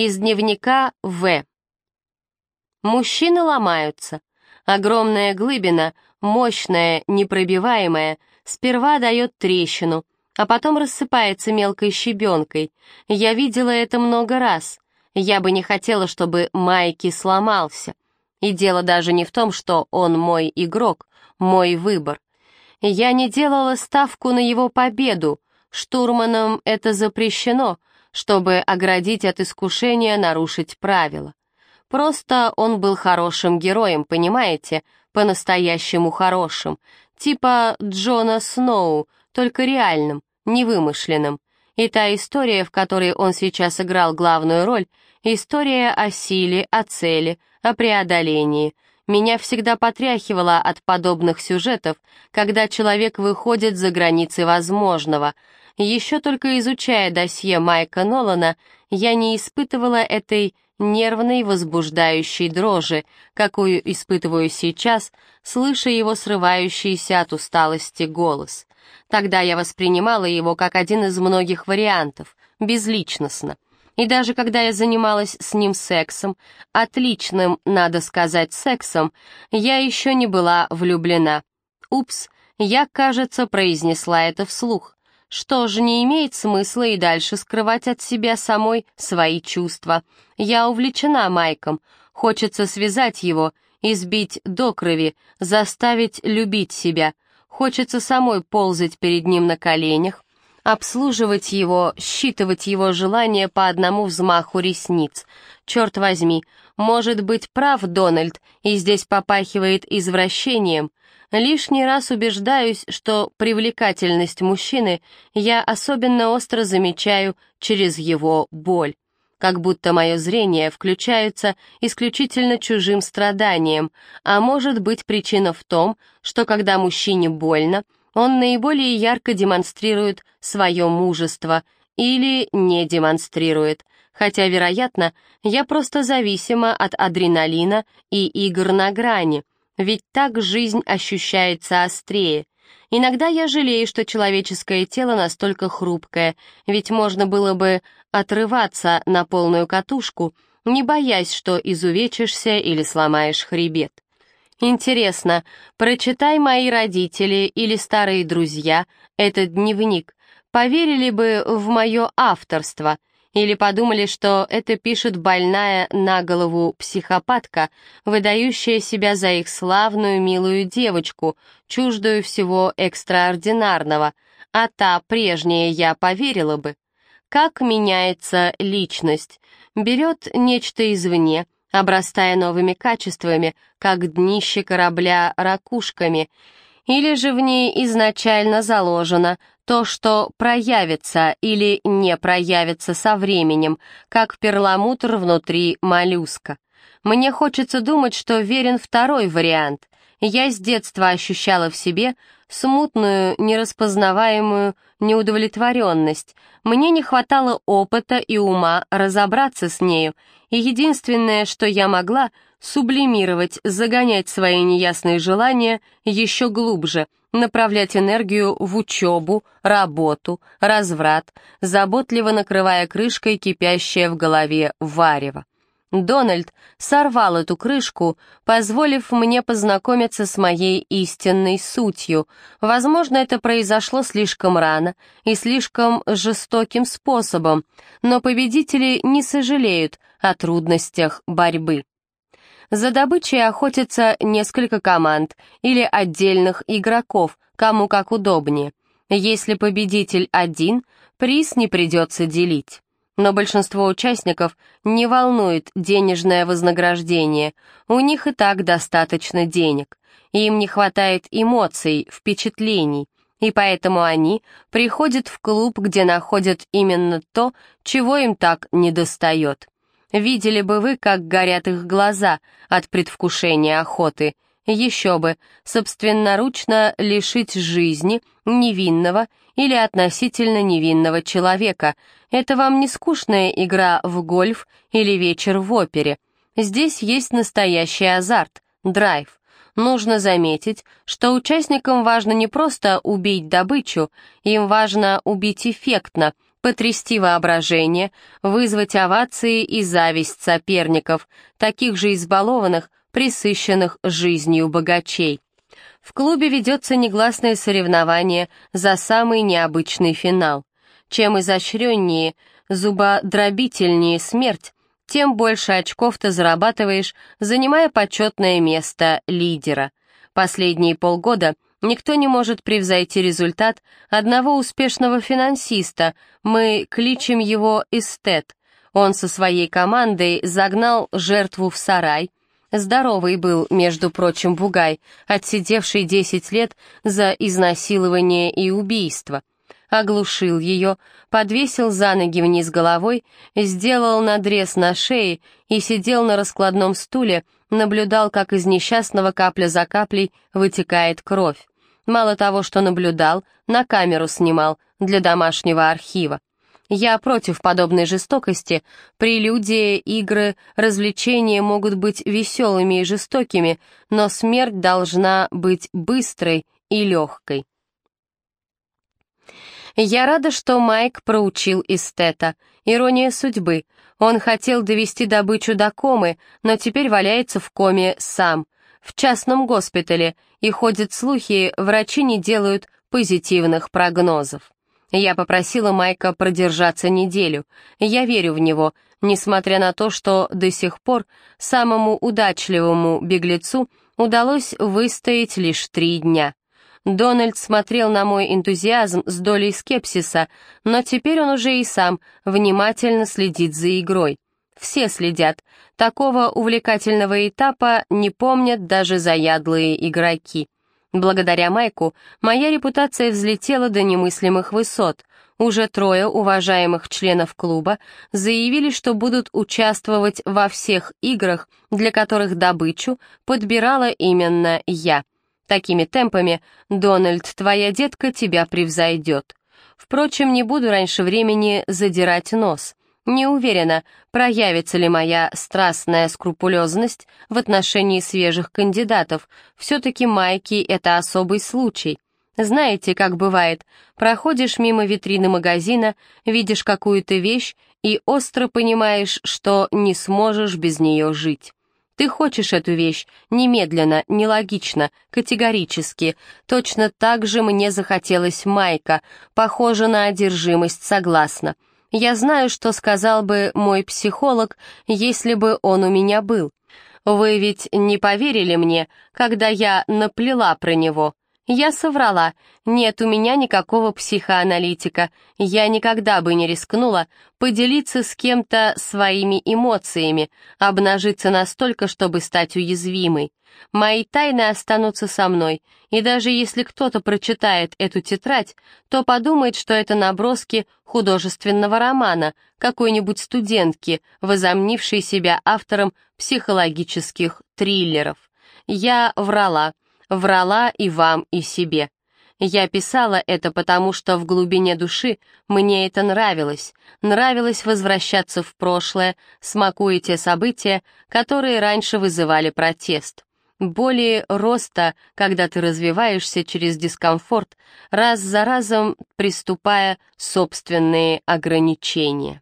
Из дневника В. Мужчины ломаются. Огромная глыбина, мощная, непробиваемая, сперва дает трещину, а потом рассыпается мелкой щебенкой. Я видела это много раз. Я бы не хотела, чтобы Майки сломался. И дело даже не в том, что он мой игрок, мой выбор. Я не делала ставку на его победу. Штурманам это запрещено, чтобы оградить от искушения нарушить правила. Просто он был хорошим героем, понимаете? По-настоящему хорошим. Типа Джона Сноу, только реальным, невымышленным. И та история, в которой он сейчас играл главную роль, история о силе, о цели, о преодолении. Меня всегда потряхивало от подобных сюжетов, когда человек выходит за границы возможного. Еще только изучая досье Майка Нолана, я не испытывала этой нервной, возбуждающей дрожи, какую испытываю сейчас, слыша его срывающийся от усталости голос. Тогда я воспринимала его как один из многих вариантов, безличностно. И даже когда я занималась с ним сексом, отличным, надо сказать, сексом, я еще не была влюблена. Упс, я, кажется, произнесла это вслух. Что же, не имеет смысла и дальше скрывать от себя самой свои чувства. Я увлечена Майком, хочется связать его, избить до крови, заставить любить себя. Хочется самой ползать перед ним на коленях, обслуживать его, считывать его желания по одному взмаху ресниц. Черт возьми, может быть прав Дональд, и здесь попахивает извращением. Лишний раз убеждаюсь, что привлекательность мужчины я особенно остро замечаю через его боль. Как будто мое зрение включается исключительно чужим страданием, а может быть причина в том, что когда мужчине больно, он наиболее ярко демонстрирует свое мужество или не демонстрирует, хотя, вероятно, я просто зависима от адреналина и игр на грани, ведь так жизнь ощущается острее. Иногда я жалею, что человеческое тело настолько хрупкое, ведь можно было бы отрываться на полную катушку, не боясь, что изувечишься или сломаешь хребет. Интересно, прочитай мои родители или старые друзья этот дневник, поверили бы в мое авторство или подумали, что это пишет больная на голову психопатка, выдающая себя за их славную милую девочку, чуждую всего экстраординарного, а та прежняя я поверила бы. Как меняется личность, берет нечто извне — обрастая новыми качествами, как днище корабля ракушками, или же в ней изначально заложено то, что проявится или не проявится со временем, как перламутр внутри моллюска. Мне хочется думать, что верен второй вариант. Я с детства ощущала в себе смутную, нераспознаваемую неудовлетворенность. Мне не хватало опыта и ума разобраться с нею, и единственное, что я могла, сублимировать, загонять свои неясные желания еще глубже, направлять энергию в учебу, работу, разврат, заботливо накрывая крышкой кипящее в голове варево. Дональд сорвал эту крышку, позволив мне познакомиться с моей истинной сутью. Возможно, это произошло слишком рано и слишком жестоким способом, но победители не сожалеют о трудностях борьбы. За добычей охотятся несколько команд или отдельных игроков, кому как удобнее. Если победитель один, приз не придется делить. Но большинство участников не волнует денежное вознаграждение, у них и так достаточно денег. Им не хватает эмоций, впечатлений, и поэтому они приходят в клуб, где находят именно то, чего им так недостает. Видели бы вы, как горят их глаза от предвкушения охоты. Еще бы, собственноручно лишить жизни невинного или относительно невинного человека. Это вам не скучная игра в гольф или вечер в опере. Здесь есть настоящий азарт, драйв. Нужно заметить, что участникам важно не просто убить добычу, им важно убить эффектно, потрясти воображение, вызвать овации и зависть соперников, таких же избалованных, присыщенных жизнью богачей. В клубе ведется негласное соревнование за самый необычный финал. Чем изощреннее, зубодробительнее смерть, тем больше очков ты зарабатываешь, занимая почетное место лидера. Последние полгода никто не может превзойти результат одного успешного финансиста, мы кличем его эстет. Он со своей командой загнал жертву в сарай, Здоровый был, между прочим, бугай, отсидевший 10 лет за изнасилование и убийство оглушил ее, подвесил за ноги вниз головой, сделал надрез на шее и сидел на раскладном стуле, наблюдал, как из несчастного капля за каплей вытекает кровь. Мало того, что наблюдал, на камеру снимал для домашнего архива. Я против подобной жестокости. Прелюдии, игры, развлечения могут быть веселыми и жестокими, но смерть должна быть быстрой и легкой. Я рада, что Майк проучил эстета. Ирония судьбы. Он хотел довести добычу до комы, но теперь валяется в коме сам. В частном госпитале, и ходят слухи, врачи не делают позитивных прогнозов. Я попросила Майка продержаться неделю. Я верю в него, несмотря на то, что до сих пор самому удачливому беглецу удалось выстоять лишь три дня. Дональд смотрел на мой энтузиазм с долей скепсиса, но теперь он уже и сам внимательно следит за игрой. Все следят. Такого увлекательного этапа не помнят даже заядлые игроки. Благодаря Майку моя репутация взлетела до немыслимых высот. Уже трое уважаемых членов клуба заявили, что будут участвовать во всех играх, для которых добычу подбирала именно я — Такими темпами, Дональд, твоя детка тебя превзойдет. Впрочем, не буду раньше времени задирать нос. Не уверена, проявится ли моя страстная скрупулезность в отношении свежих кандидатов. Все-таки майки — это особый случай. Знаете, как бывает, проходишь мимо витрины магазина, видишь какую-то вещь и остро понимаешь, что не сможешь без нее жить. Ты хочешь эту вещь немедленно, нелогично, категорически. Точно так же мне захотелось Майка, похоже на одержимость, согласна. Я знаю, что сказал бы мой психолог, если бы он у меня был. Вы ведь не поверили мне, когда я наплела про него. Я соврала. Нет у меня никакого психоаналитика. Я никогда бы не рискнула поделиться с кем-то своими эмоциями, обнажиться настолько, чтобы стать уязвимой. Мои тайны останутся со мной, и даже если кто-то прочитает эту тетрадь, то подумает, что это наброски художественного романа какой-нибудь студентки, возомнившей себя автором психологических триллеров. Я врала, врала и вам, и себе. Я писала это потому, что в глубине души мне это нравилось. Нравилось возвращаться в прошлое, смакуя те события, которые раньше вызывали протест. Более роста, когда ты развиваешься через дискомфорт, раз за разом приступая собственные ограничения.